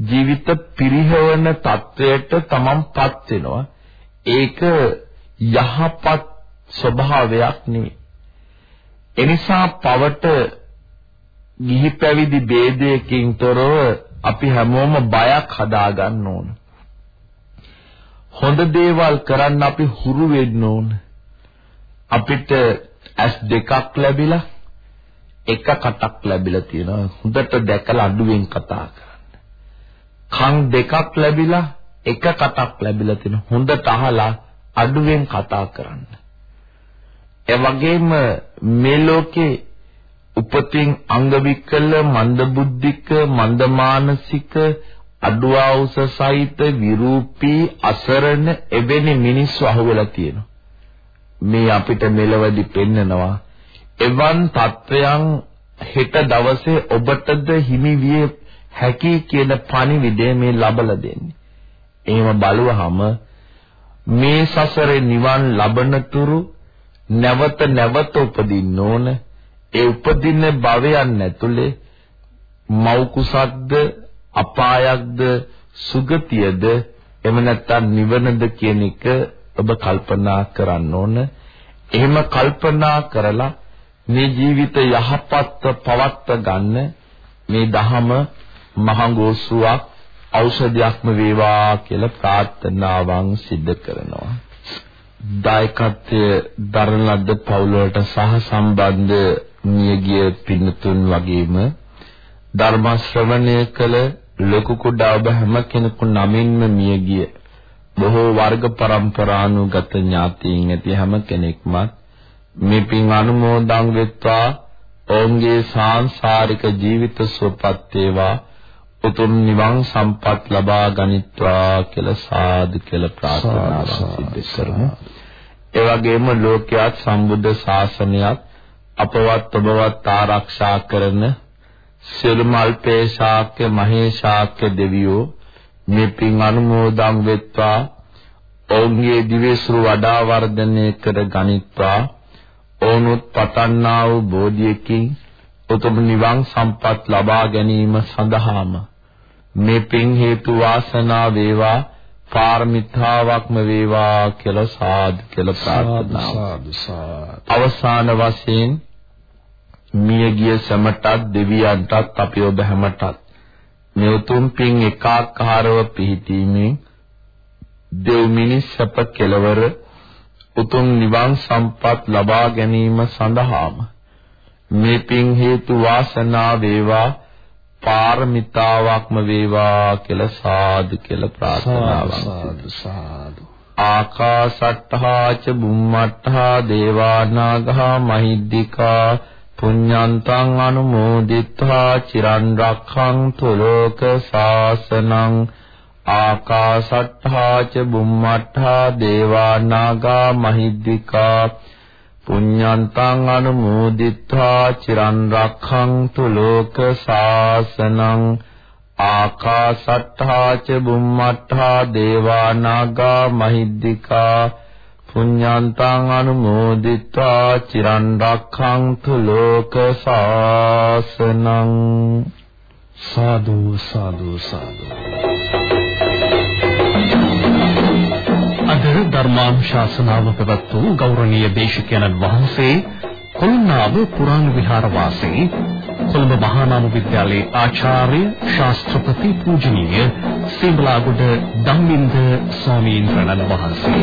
ජීවිත පිරිහවන තත්වයට තමන්පත් වෙනවා. ඒක යහපත් ස්වභාවයක් නෙවෙයි. එනිසා පවට ගිහි පැවිදි ભેදයකින් තොරව අපි හැමෝම බයක් හදාගන්න ඕන. හොඳ දේවල් කරන්න අපි හුරු වෙන්න ඕන. අපිට ඇස් දෙකක් ලැබිලා එක කටක් ලැබිලා තියෙනවා. හොඳට දැකලා අඩුවෙන් කතා කරන්න. කන් දෙකක් ලැබිලා එක කටක් ලැබිලා තියෙනවා. හොඳට අහලා අඩුවෙන් කතා කරන්න. ඒ වගේම මේ ලෝකේ උපතින් අංග විකල මන්ද බුද්ධික මන්ද මානසික අඩුවාවුස සහිත විරූපී අසරණ එවැනි මිනිස්සු අහුවෙලා තියෙනවා. මේ අපිට මෙලවදි පෙන්නනවා එවන් තත්වයන් හෙට දවසේ ඔබටද හිමි විය හැකි කියන පණිවිඩය මේ ලබලා දෙන්නේ. එහෙම බලුවහම මේ සසරේ නිවන් ලබන තුරු නැවත නැවත උපදින්න ඕන. ඒ උපදින භවයන් ඇතුලේ මව් කුසක්ද අපායක්ද සුගතියද එහෙම නැත්නම් නිවනද කියන එක ඔබ කල්පනා කරන්න ඕන. එහෙම කල්පනා කරලා මේ ජීවිත යහපත් පවත්ව ගන්න මේ දහම මහඟෝසුවක් ඖෂධයක්ම වේවා කියලා ප්‍රාර්ථනාවන් සිදු කරනවා. දායකත්වයේ දරන ලද්ද පවුල වලට සහ සම්බන්ධ මියගිය පින්තුන් වගේම ධර්ම ශ්‍රවණය කළ ලොකු කුඩා ඔබ හැම කෙනෙකු නමින්ම මිය ගිය බොහෝ වර්ග પરම්පරානුගත ඥාතීන් ඇති හැම කෙනෙක්මත් මේ පින් අනුමෝදන් වෙත්වා. ඔවුන්ගේ සාංශාරික ජීවිත සුවපත් වේවා. උතුම් නිවන් සම්පත් ලබා ගනිත්වා කියලා සාදු කියලා ප්‍රාර්ථනා සිද්ධ කරමු. ඒ වගේම ලෝකයාත් සම්බුද්ධ ශාසනයත් අපවත් ඔබවත් ආරක්ෂා කරන සියලු මල්පේ ශාක්‍ය මහේ ශාක්‍ය දෙවියෝ මේ පින් අනුමෝදන් වෙත්වා. ඔවුන්ගේ දිවේසුරු වඩා වර්ධනය කර ගනිත්වා. ඔවුනුත් පතන්නා වූ බෝධියකින් උතුම් නිවන් සම්පත් ලබා ගැනීම සඳහාම මේ පින් හේතු වාසනා වේවා පාරමිතාවක්ම වේවා කියලා සාදු කියලා ප්‍රාර්ථනා අවසාන වශයෙන් මියගිය සමටත් දෙවියන්ටත් අපි ඔබ හැමටත් මේ උතුම් පින් එකාකාරව පිහිටීමෙන් දෙව් මිනිස් සැප කෙලවර උතුම් නිවන් සම්පත් ලබා ගැනීම සඳහාම මේ පින් හේතු වාසනා වේවා පාරමිතාවක්ම වේවා කියලා සාදු කියලා ප්‍රාර්ථනාවක් සාදු සාදු ආකාසට්ඨා ච බුම්මට්ඨා දේවානාගා මහිද්దికා පුඤ්ඤන්තං අනුමෝදිත්වා චිරන් රක්ඛන්තු ලෝක සාසනං ආකාසට්ඨා ච බුම්මට්ඨා දේවා නාග මහිද්దికා පුඤ්ඤන්තං අනුමෝදිත්වා චිරන් රක්ඛන්තු ලෝක සාසනං ආකාසට්ඨා ච බුම්මට්ඨා දේවා නාග මහිද්దికා පුඤ්ඤාන්තං අනුමෝදිත්වා චිරන් රක්ඛන්තු ලෝක සාසනං සාදු සාදු සාදු. අද ධර්මානුශාසනාව පැවැත් වූ ගෞරවනීය දේශකයන්න් වහන්සේ කොළඹ පුරාණ විහාර වාසී කොළඹ මහානාම විද්‍යාලයේ ආචාර්ය ශාස්ත්‍රපති පූජනීය සීබලාගොඩ ධම්මින්ද ස්වාමීන් වහන්සේ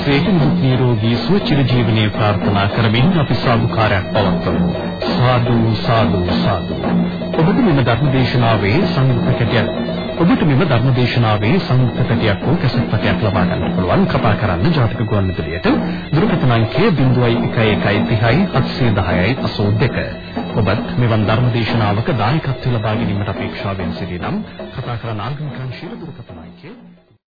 වහන්සේට දුක් නිරෝගී සුව චිර ජීවනයේ ප්‍රාර්ථනා කරමින් අපි සාදුකාරයක් පවත්වමු. සාදු සාදු සාදු. ඔබට මෙම ධර්ම දේශනාවේ සංගීත කැටයන් ඔබට මෙම ධර්මදේශනාවේ සංයුක්ත පැටියක් හෝ කැසට් පැටියක් ලබා ගන්නට පුළුවන්. කතා කරන්න ජාතික ගුවන්විදුලියට දුරකථන අංකය 0111707082 ඔබත් මෙවන් ධර්මදේශනාවක දායකත්ව ලබා ගැනීමට අපේක්ෂාවෙන් සිටිනම් කතා කරන ආගමික අංශයේ දුරකථන අංකය